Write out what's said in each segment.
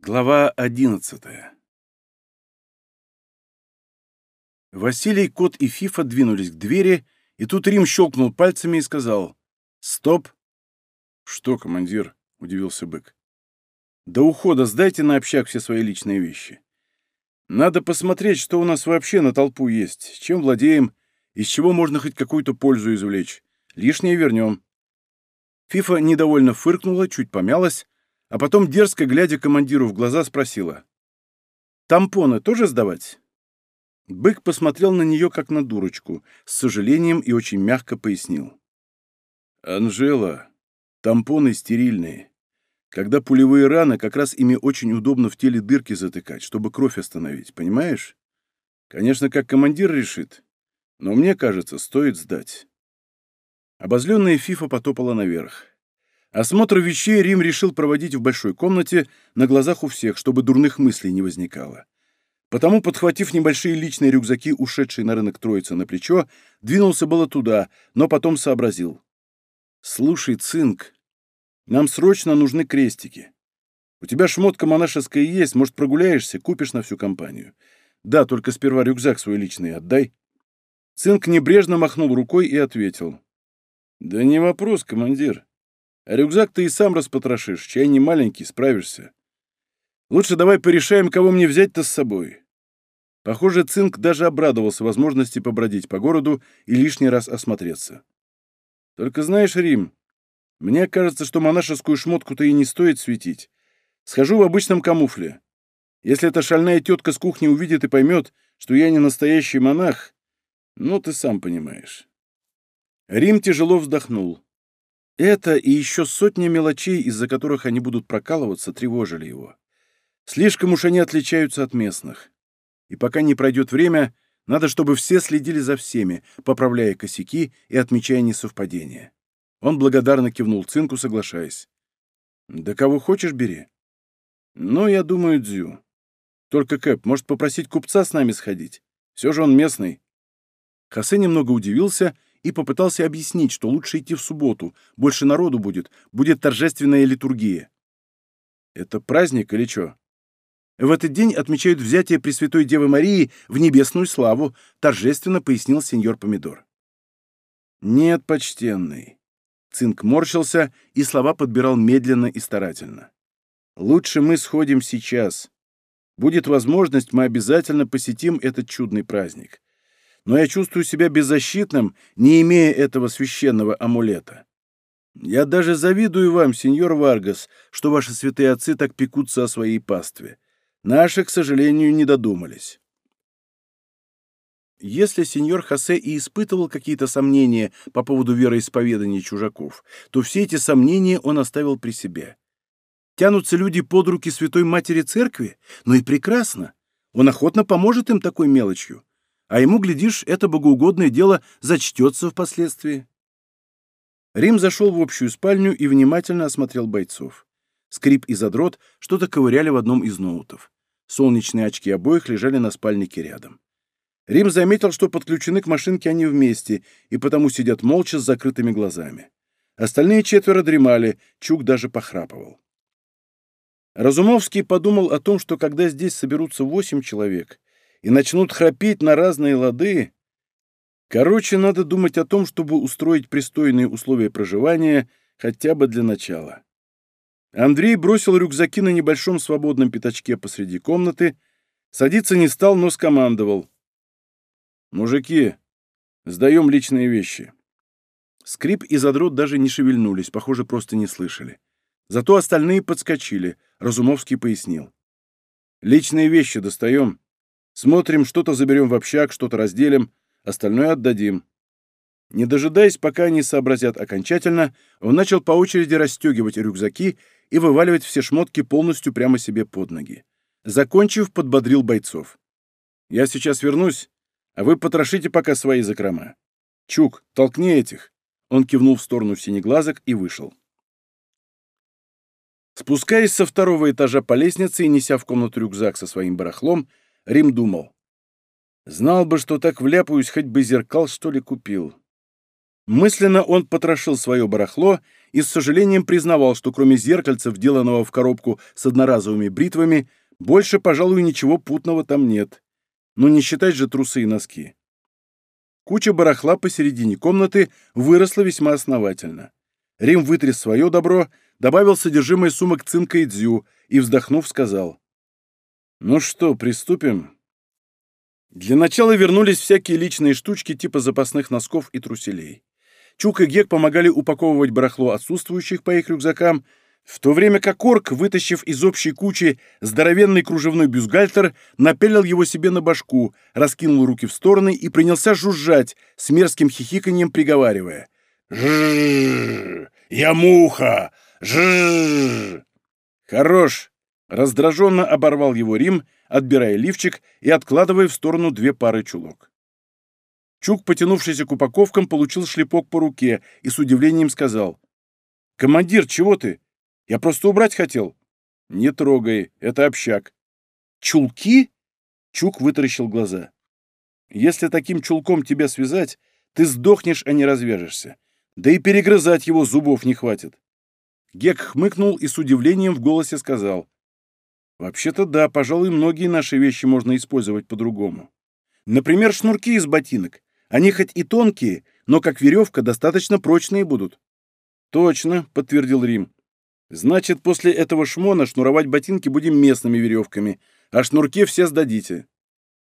Глава одиннадцатая Василий, Кот и Фифа двинулись к двери, и тут Рим щелкнул пальцами и сказал «Стоп!» «Что, командир?» — удивился бык. «До ухода сдайте на общак все свои личные вещи. Надо посмотреть, что у нас вообще на толпу есть, чем владеем, из чего можно хоть какую-то пользу извлечь. Лишнее вернем». Фифа недовольно фыркнула, чуть помялась, а потом, дерзко глядя командиру в глаза, спросила. «Тампоны тоже сдавать?» Бык посмотрел на нее, как на дурочку, с сожалением и очень мягко пояснил. «Анжела, тампоны стерильные. Когда пулевые раны, как раз ими очень удобно в теле дырки затыкать, чтобы кровь остановить, понимаешь? Конечно, как командир решит, но мне кажется, стоит сдать». Обозленная Фифа потопала наверх. Осмотр вещей Рим решил проводить в большой комнате на глазах у всех, чтобы дурных мыслей не возникало. Потому, подхватив небольшие личные рюкзаки, ушедшие на рынок троицы на плечо, двинулся было туда, но потом сообразил. «Слушай, Цинк, нам срочно нужны крестики. У тебя шмотка монашеская есть, может, прогуляешься, купишь на всю компанию. Да, только сперва рюкзак свой личный отдай». Цинк небрежно махнул рукой и ответил. «Да не вопрос, командир. Рюкзак ты и сам распотрошишь, чай не маленький, справишься. Лучше давай порешаем, кого мне взять-то с собой. Похоже, Цинк даже обрадовался возможности побродить по городу и лишний раз осмотреться. Только знаешь, Рим, мне кажется, что монашескую шмотку-то и не стоит светить. Схожу в обычном камуфле. Если эта шальная тетка с кухни увидит и поймет, что я не настоящий монах, ну, ты сам понимаешь. Рим тяжело вздохнул. Это и еще сотни мелочей, из-за которых они будут прокалываться, тревожили его. Слишком уж они отличаются от местных. И пока не пройдет время, надо, чтобы все следили за всеми, поправляя косяки и отмечая несовпадения. Он благодарно кивнул Цинку, соглашаясь. «Да кого хочешь, бери». «Ну, я думаю, Дзю. Только, Кэп, может попросить купца с нами сходить? Все же он местный». Хосе немного удивился и попытался объяснить, что лучше идти в субботу, больше народу будет, будет торжественная литургия. Это праздник или что? В этот день отмечают взятие Пресвятой Девы Марии в небесную славу, торжественно пояснил сеньор Помидор. Нет, почтенный. Цинк морщился и слова подбирал медленно и старательно. Лучше мы сходим сейчас. Будет возможность, мы обязательно посетим этот чудный праздник но я чувствую себя беззащитным, не имея этого священного амулета. Я даже завидую вам, сеньор Варгас, что ваши святые отцы так пекутся о своей пастве. Наши, к сожалению, не додумались. Если сеньор Хосе и испытывал какие-то сомнения по поводу вероисповедания чужаков, то все эти сомнения он оставил при себе. Тянутся люди под руки Святой Матери Церкви? Ну и прекрасно. Он охотно поможет им такой мелочью а ему, глядишь, это богоугодное дело зачтется впоследствии. Рим зашел в общую спальню и внимательно осмотрел бойцов. Скрип и задрот что-то ковыряли в одном из ноутов. Солнечные очки обоих лежали на спальнике рядом. Рим заметил, что подключены к машинке они вместе, и потому сидят молча с закрытыми глазами. Остальные четверо дремали, Чук даже похрапывал. Разумовский подумал о том, что когда здесь соберутся восемь человек, и начнут храпеть на разные лады. Короче, надо думать о том, чтобы устроить пристойные условия проживания хотя бы для начала. Андрей бросил рюкзаки на небольшом свободном пятачке посреди комнаты, садиться не стал, но скомандовал. «Мужики, сдаем личные вещи». Скрип и задрот даже не шевельнулись, похоже, просто не слышали. Зато остальные подскочили, Разумовский пояснил. «Личные вещи достаем. Смотрим, что-то заберем в общак, что-то разделим, остальное отдадим. Не дожидаясь, пока они сообразят окончательно, он начал по очереди расстегивать рюкзаки и вываливать все шмотки полностью прямо себе под ноги. Закончив, подбодрил бойцов. «Я сейчас вернусь, а вы потрошите пока свои закрома. Чук, толкни этих!» Он кивнул в сторону синеглазок и вышел. Спускаясь со второго этажа по лестнице и неся в комнату рюкзак со своим барахлом, Рим думал. Знал бы, что так вляпаюсь, хоть бы зеркал, что ли, купил. Мысленно он потрошил свое барахло и с сожалением признавал, что кроме зеркальца, вделанного в коробку с одноразовыми бритвами, больше, пожалуй, ничего путного там нет. Ну не считать же трусы и носки. Куча барахла посередине комнаты выросла весьма основательно. Рим вытряс свое добро, добавил содержимое сумок цинка и дзю и, вздохнув, сказал. «Ну что, приступим?» Для начала вернулись всякие личные штучки типа запасных носков и труселей. Чук и Гек помогали упаковывать барахло отсутствующих по их рюкзакам, в то время как Орк, вытащив из общей кучи здоровенный кружевной бюстгальтер, напялил его себе на башку, раскинул руки в стороны и принялся жужжать, с мерзким хихиканьем приговаривая. «Жжжж! Я муха! Жжжж!» «Хорош!» — раздраженно оборвал его Рим, отбирая лифчик и откладывая в сторону две пары чулок. Чук, потянувшийся к упаковкам, получил шлепок по руке и с удивлением сказал. «Командир, чего ты? Я просто убрать хотел». «Не трогай, это общак». «Чулки?» Чук вытаращил глаза. «Если таким чулком тебя связать, ты сдохнешь, а не развяжешься. Да и перегрызать его зубов не хватит». Гек хмыкнул и с удивлением в голосе сказал. «Вообще-то да, пожалуй, многие наши вещи можно использовать по-другому. Например, шнурки из ботинок. Они хоть и тонкие, но как веревка достаточно прочные будут». «Точно», — подтвердил Рим. «Значит, после этого шмона шнуровать ботинки будем местными веревками, а шнурки все сдадите».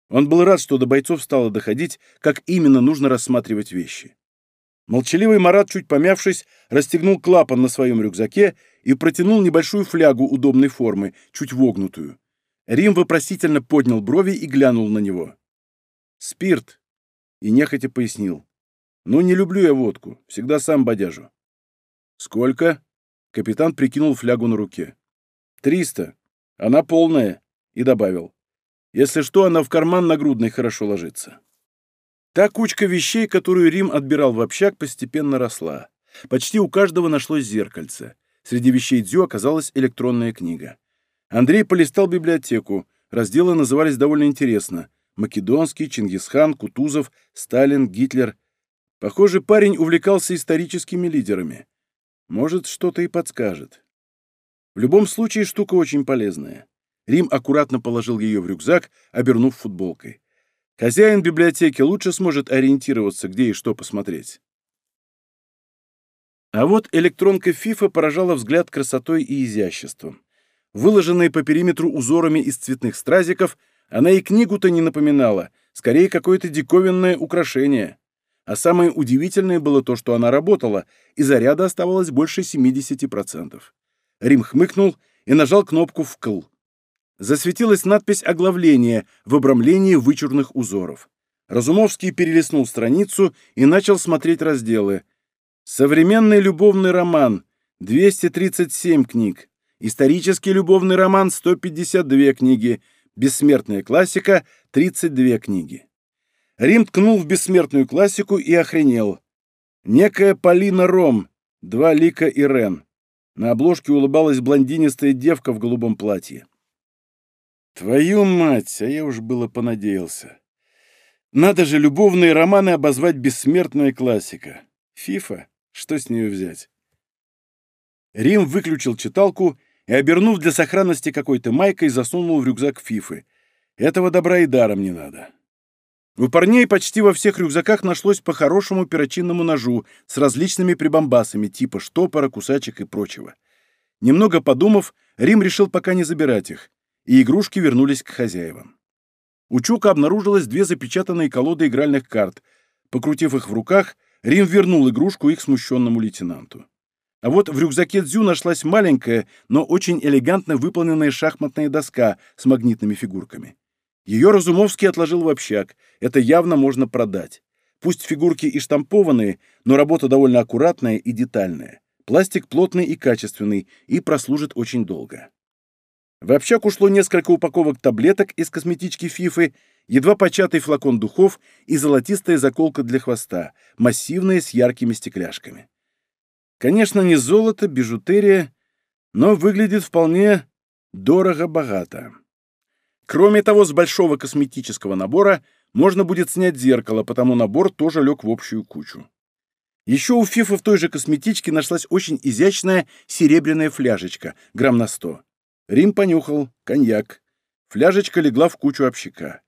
Он был рад, что до бойцов стало доходить, как именно нужно рассматривать вещи. Молчаливый Марат, чуть помявшись, расстегнул клапан на своем рюкзаке и протянул небольшую флягу удобной формы, чуть вогнутую. Рим вопросительно поднял брови и глянул на него. «Спирт», и нехотя пояснил. «Ну, не люблю я водку, всегда сам бодяжу». «Сколько?» — капитан прикинул флягу на руке. «Триста. Она полная», — и добавил. «Если что, она в карман нагрудный хорошо ложится». Та кучка вещей, которую Рим отбирал в общак, постепенно росла. Почти у каждого нашлось зеркальце. Среди вещей Дзю оказалась электронная книга. Андрей полистал библиотеку. Разделы назывались довольно интересно. Македонский, Чингисхан, Кутузов, Сталин, Гитлер. Похоже, парень увлекался историческими лидерами. Может, что-то и подскажет. В любом случае, штука очень полезная. Рим аккуратно положил ее в рюкзак, обернув футболкой. Хозяин библиотеки лучше сможет ориентироваться, где и что посмотреть. А вот электронка FIFA поражала взгляд красотой и изяществом. Выложенные по периметру узорами из цветных стразиков – она и книгу-то не напоминала, скорее какое-то диковинное украшение. А самое удивительное было то, что она работала, и заряда оставалось больше 70%. Рим хмыкнул и нажал кнопку «вкл». Засветилась надпись оглавления в обрамлении вычурных узоров. Разумовский перелистнул страницу и начал смотреть разделы. Современный любовный роман — 237 книг. Исторический любовный роман — 152 книги. Бессмертная классика, 32 книги. Рим ткнул в бессмертную классику и охренел. Некая Полина Ром, два лика Ирен. На обложке улыбалась блондинистая девка в голубом платье. Твою мать, а я уж было понадеялся. Надо же любовные романы обозвать бессмертная классика. Фифа, что с нее взять? Рим выключил читалку и, обернув для сохранности какой-то майкой, засунул в рюкзак Фифы. Этого добра и даром не надо. У парней почти во всех рюкзаках нашлось по хорошему перочинному ножу с различными прибамбасами типа штопора, кусачек и прочего. Немного подумав, Рим решил пока не забирать их, и игрушки вернулись к хозяевам. У Чука обнаружилось две запечатанные колоды игральных карт. Покрутив их в руках, Рим вернул игрушку их смущенному лейтенанту. А вот в рюкзаке Дзю нашлась маленькая, но очень элегантно выполненная шахматная доска с магнитными фигурками. Ее Разумовский отложил в общак. Это явно можно продать. Пусть фигурки и штампованные, но работа довольно аккуратная и детальная. Пластик плотный и качественный, и прослужит очень долго. В общак ушло несколько упаковок таблеток из косметички Фифы, едва початый флакон духов и золотистая заколка для хвоста, массивная с яркими стекляшками. Конечно, не золото, бижутерия, но выглядит вполне дорого-богато. Кроме того, с большого косметического набора можно будет снять зеркало, потому набор тоже лег в общую кучу. Еще у Фифы в той же косметичке нашлась очень изящная серебряная фляжечка, грамм на сто. Рим понюхал, коньяк. Фляжечка легла в кучу общака.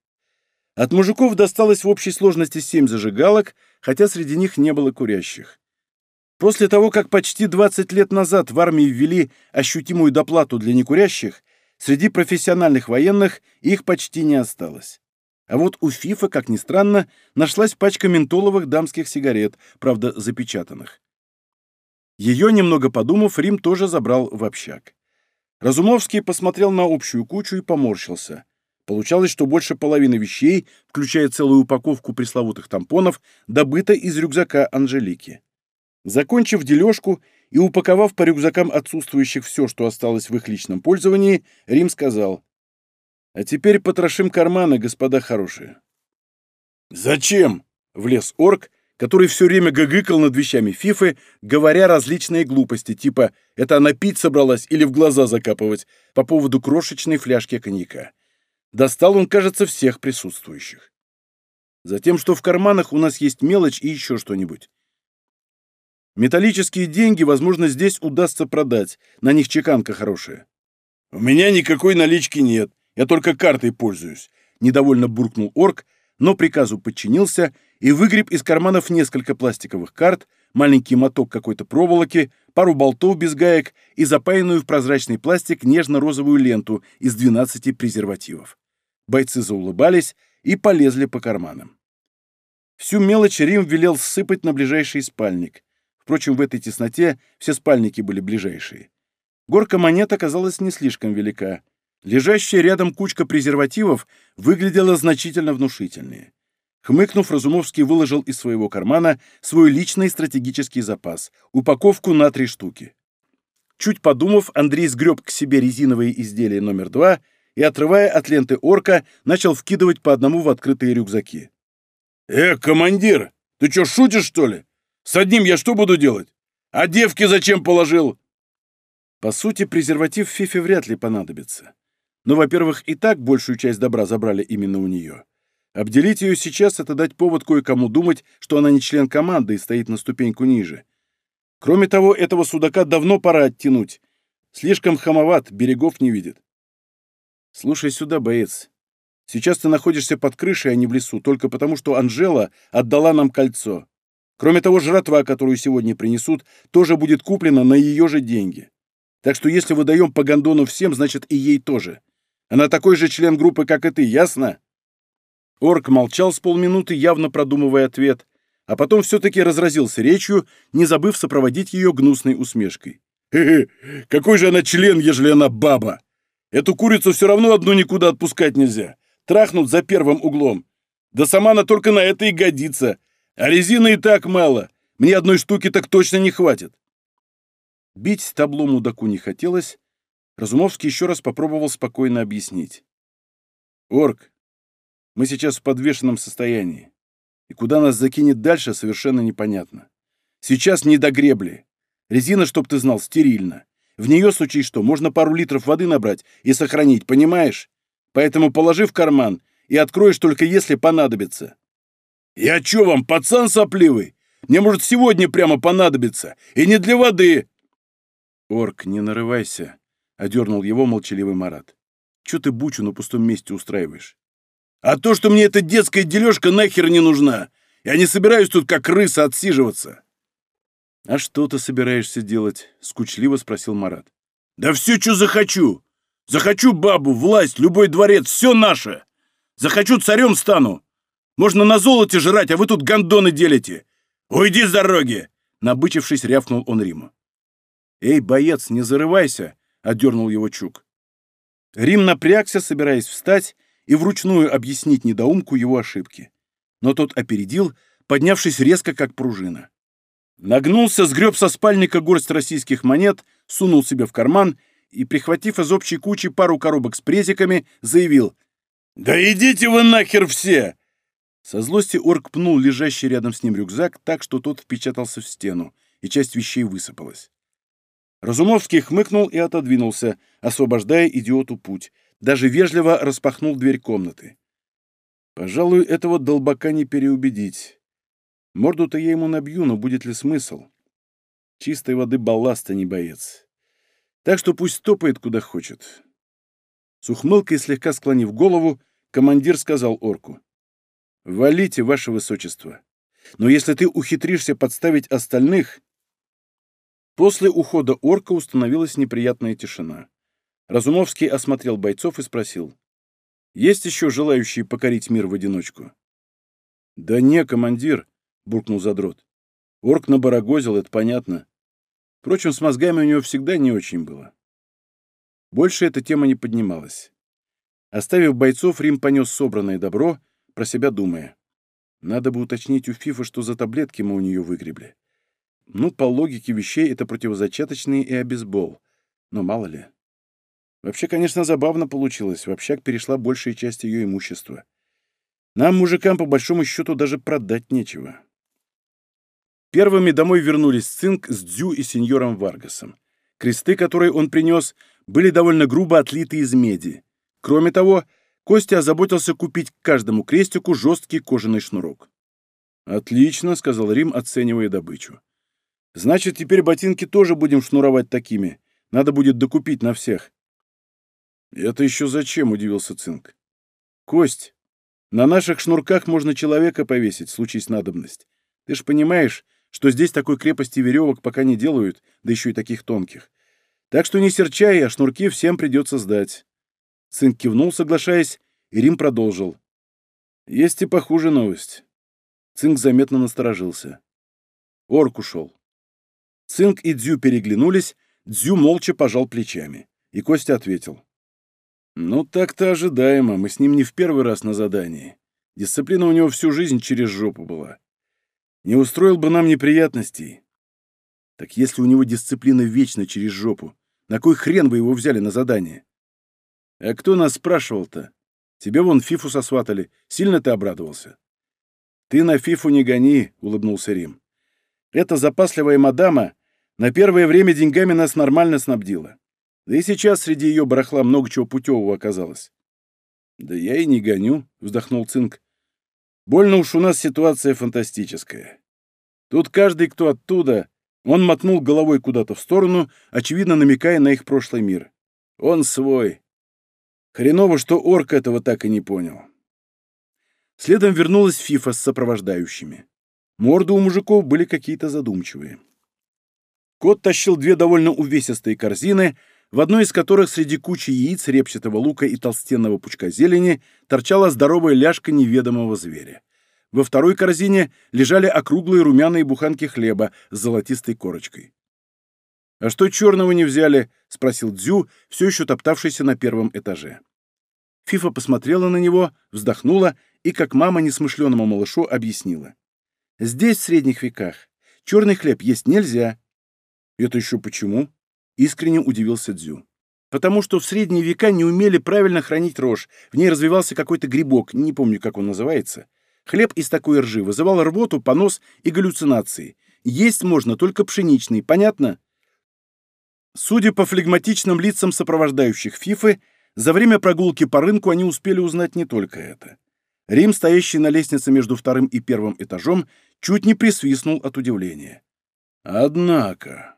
От мужиков досталось в общей сложности семь зажигалок, хотя среди них не было курящих. После того, как почти 20 лет назад в армии ввели ощутимую доплату для некурящих, среди профессиональных военных их почти не осталось. А вот у Фифа, как ни странно, нашлась пачка ментоловых дамских сигарет, правда, запечатанных. Ее, немного подумав, Рим тоже забрал в общак. Разумовский посмотрел на общую кучу и поморщился. Получалось, что больше половины вещей, включая целую упаковку пресловутых тампонов, добыто из рюкзака Анжелики. Закончив дележку и упаковав по рюкзакам отсутствующих все, что осталось в их личном пользовании, Рим сказал, «А теперь потрошим карманы, господа хорошие». «Зачем?» — влез орк, который все время гыгыкал над вещами Фифы, говоря различные глупости, типа «это она пить собралась или в глаза закапывать» по поводу крошечной фляжки коньяка. Достал он, кажется, всех присутствующих. Затем, что в карманах у нас есть мелочь и еще что-нибудь. Металлические деньги, возможно, здесь удастся продать. На них чеканка хорошая. «У меня никакой налички нет. Я только картой пользуюсь», — недовольно буркнул орк, но приказу подчинился и выгреб из карманов несколько пластиковых карт, маленький моток какой-то проволоки, пару болтов без гаек и запаянную в прозрачный пластик нежно-розовую ленту из 12 презервативов. Бойцы заулыбались и полезли по карманам. Всю мелочь Рим велел сыпать на ближайший спальник. Впрочем, в этой тесноте все спальники были ближайшие. Горка монет оказалась не слишком велика. Лежащая рядом кучка презервативов выглядела значительно внушительнее. Хмыкнув, Разумовский выложил из своего кармана свой личный стратегический запас — упаковку на три штуки. Чуть подумав, Андрей сгреб к себе резиновые изделия номер два и, отрывая от ленты орка, начал вкидывать по одному в открытые рюкзаки. «Э, командир, ты что, шутишь, что ли? С одним я что буду делать? А девки зачем положил?» По сути, презерватив Фифе вряд ли понадобится. Но, во-первых, и так большую часть добра забрали именно у нее. Обделить ее сейчас — это дать повод кое-кому думать, что она не член команды и стоит на ступеньку ниже. Кроме того, этого судака давно пора оттянуть. Слишком хамоват, берегов не видит. Слушай сюда, боец. Сейчас ты находишься под крышей, а не в лесу, только потому, что Анжела отдала нам кольцо. Кроме того, жратва, которую сегодня принесут, тоже будет куплена на ее же деньги. Так что если выдаем по гондону всем, значит и ей тоже. Она такой же член группы, как и ты, ясно?» Орк молчал с полминуты, явно продумывая ответ, а потом все-таки разразился речью, не забыв сопроводить ее гнусной усмешкой. «Хе-хе, какой же она член, ежели она баба? Эту курицу все равно одну никуда отпускать нельзя. Трахнут за первым углом. Да сама она только на это и годится. А резины и так мало. Мне одной штуки так точно не хватит. Бить табло мудаку не хотелось. Разумовский еще раз попробовал спокойно объяснить. «Орк, мы сейчас в подвешенном состоянии. И куда нас закинет дальше, совершенно непонятно. Сейчас не до гребли. Резина, чтоб ты знал, стерильна. В нее, случай что, можно пару литров воды набрать и сохранить, понимаешь? Поэтому положи в карман и откроешь только если понадобится. «Я чё вам, пацан сопливый? Мне, может, сегодня прямо понадобится. И не для воды!» «Орк, не нарывайся», — одернул его молчаливый Марат. «Чё ты бучу на пустом месте устраиваешь?» «А то, что мне эта детская дележка нахер не нужна. Я не собираюсь тут как крыса отсиживаться». «А что ты собираешься делать?» — скучливо спросил Марат. «Да все, что захочу. Захочу бабу, власть, любой дворец, все наше. Захочу царем стану. Можно на золоте жрать, а вы тут гондоны делите! Уйди с дороги!» Набычившись, рявкнул он Риму. «Эй, боец, не зарывайся!» — отдернул его Чук. Рим напрягся, собираясь встать и вручную объяснить недоумку его ошибки. Но тот опередил, поднявшись резко, как пружина. Нагнулся, сгреб со спальника горсть российских монет, сунул себе в карман и, прихватив из общей кучи пару коробок с презиками, заявил «Да идите вы нахер все! Со злости орк пнул лежащий рядом с ним рюкзак так, что тот впечатался в стену, и часть вещей высыпалась. Разумовский хмыкнул и отодвинулся, освобождая идиоту путь. Даже вежливо распахнул дверь комнаты. Пожалуй, этого долбака не переубедить. Морду-то я ему набью, но будет ли смысл? Чистой воды балласта не боец. Так что пусть топает, куда хочет. С ухмылкой, слегка склонив голову, командир сказал орку. «Валите, ваше высочество. Но если ты ухитришься подставить остальных...» После ухода орка установилась неприятная тишина. Разумовский осмотрел бойцов и спросил. «Есть еще желающие покорить мир в одиночку?» «Да не, командир», — буркнул задрот. «Орк набарагозил, это понятно. Впрочем, с мозгами у него всегда не очень было». Больше эта тема не поднималась. Оставив бойцов, Рим понес собранное добро, про себя думая. Надо бы уточнить у Фифа, что за таблетки мы у нее выгребли. Ну, по логике вещей, это противозачаточные и обезбол. Но мало ли. Вообще, конечно, забавно получилось. В общак перешла большая часть ее имущества. Нам, мужикам, по большому счету, даже продать нечего. Первыми домой вернулись Цинк с Дзю и сеньором Варгасом. Кресты, которые он принес, были довольно грубо отлиты из меди. Кроме того, Костя озаботился купить каждому крестику жесткий кожаный шнурок. «Отлично», — сказал Рим, оценивая добычу. «Значит, теперь ботинки тоже будем шнуровать такими. Надо будет докупить на всех». «Это еще зачем?» — удивился Цинк. «Кость, на наших шнурках можно человека повесить, случись надобность. Ты ж понимаешь, что здесь такой крепости веревок пока не делают, да еще и таких тонких. Так что не серчай, а шнурки всем придется сдать». Сын кивнул, соглашаясь, и Рим продолжил. «Есть и похуже новость». Цинк заметно насторожился. Орк ушел. Цинк и Дзю переглянулись, Дзю молча пожал плечами. И Костя ответил. «Ну, так-то ожидаемо, мы с ним не в первый раз на задании. Дисциплина у него всю жизнь через жопу была. Не устроил бы нам неприятностей. Так если у него дисциплина вечно через жопу, на кой хрен вы его взяли на задание? А кто нас спрашивал-то? Тебе вон фифу сосватали. Сильно ты обрадовался? Ты на фифу не гони, улыбнулся Рим. Эта запасливая мадама на первое время деньгами нас нормально снабдила. Да и сейчас среди ее барахла много чего путевого оказалось. Да я и не гоню, вздохнул Цинк. Больно уж у нас ситуация фантастическая. Тут каждый, кто оттуда, он мотнул головой куда-то в сторону, очевидно намекая на их прошлый мир. Он свой. Хреново, что орк этого так и не понял. Следом вернулась Фифа с сопровождающими. Морды у мужиков были какие-то задумчивые. Кот тащил две довольно увесистые корзины, в одной из которых среди кучи яиц, репчатого лука и толстенного пучка зелени торчала здоровая ляжка неведомого зверя. Во второй корзине лежали округлые румяные буханки хлеба с золотистой корочкой. «А что черного не взяли?» — спросил Дзю, все еще топтавшийся на первом этаже. Фифа посмотрела на него, вздохнула и, как мама несмышленному малышу, объяснила. «Здесь, в средних веках, черный хлеб есть нельзя». «Это еще почему?» — искренне удивился Дзю. «Потому что в средние века не умели правильно хранить рожь, в ней развивался какой-то грибок, не помню, как он называется. Хлеб из такой ржи вызывал рвоту, понос и галлюцинации. Есть можно только пшеничный, понятно?» Судя по флегматичным лицам сопровождающих Фифы, за время прогулки по рынку они успели узнать не только это. Рим, стоящий на лестнице между вторым и первым этажом, чуть не присвистнул от удивления. «Однако...»